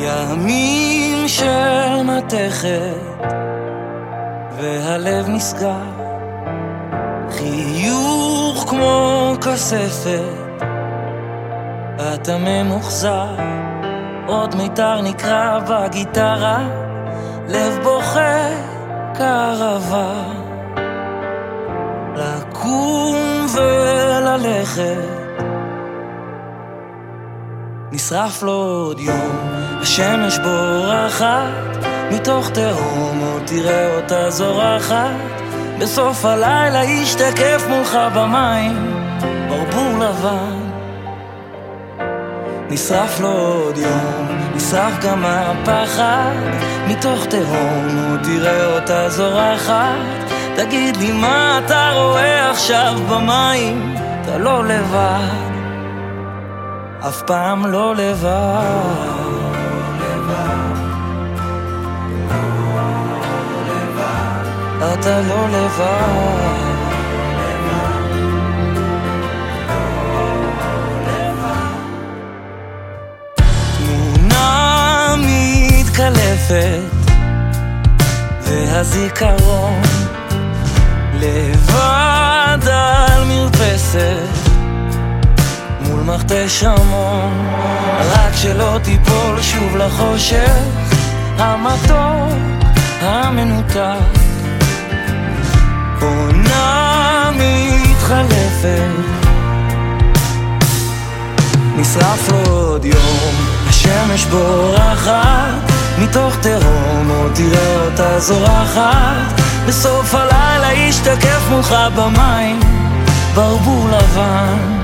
ימים של מתכת והלב נסגר. חיוך כמו כספת אתה ממוחזר. עוד מיתר נקרא בגיטרה לב בוכה קרבה. לקום וללכת נשרף לו עוד יום, השמש בורחת, מתוך תהום עוד תראה אותה זורחת. בסוף הלילה ישתקף מולך במים, ברבור לבן. נשרף לו עוד יום, נשרף גם הפחד, מתוך תהום עוד תראה אותה זורחת. תגיד לי מה אתה רואה עכשיו במים, אתה לא לבד. אף פעם לא לבד. אתה לא לבד. תמונה מתקלפת והזיכרון לבד על מרפסת מכתש המון רק שלא תיפול שוב לחושך. המתוק המנותק עונה מתחלפת. נשרף עוד יום, השמש בורחת מתוך תהום עוד תראה אותה זורחת. בסוף הלילה ישתקף מולך במים ברבור לבן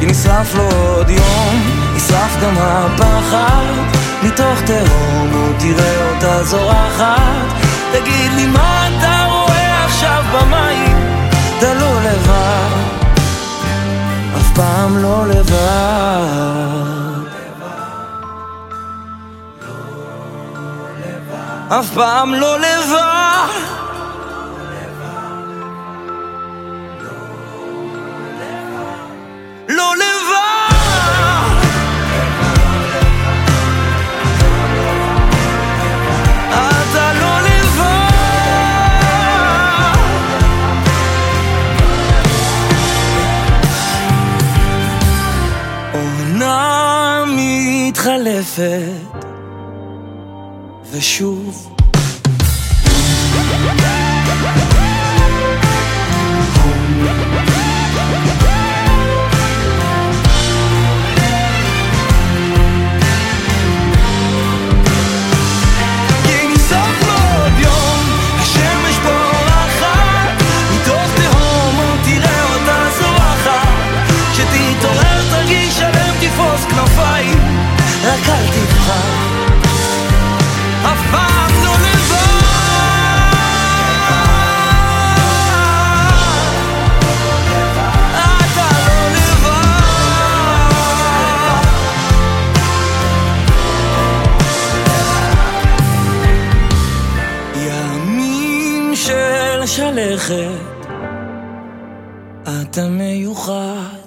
כי נשרף לו עוד יום, נשרף גם הפחד. מתוך תהום עוד תראה אותה זורחת. תגיד לי מה אתה רואה עכשיו במים? לא לבד. אף פעם לא לבד. אף פעם לא לבד מתחלפת ושוב רק אל תבחר אף פעם לא לבד לא שלכת אתה מיוחד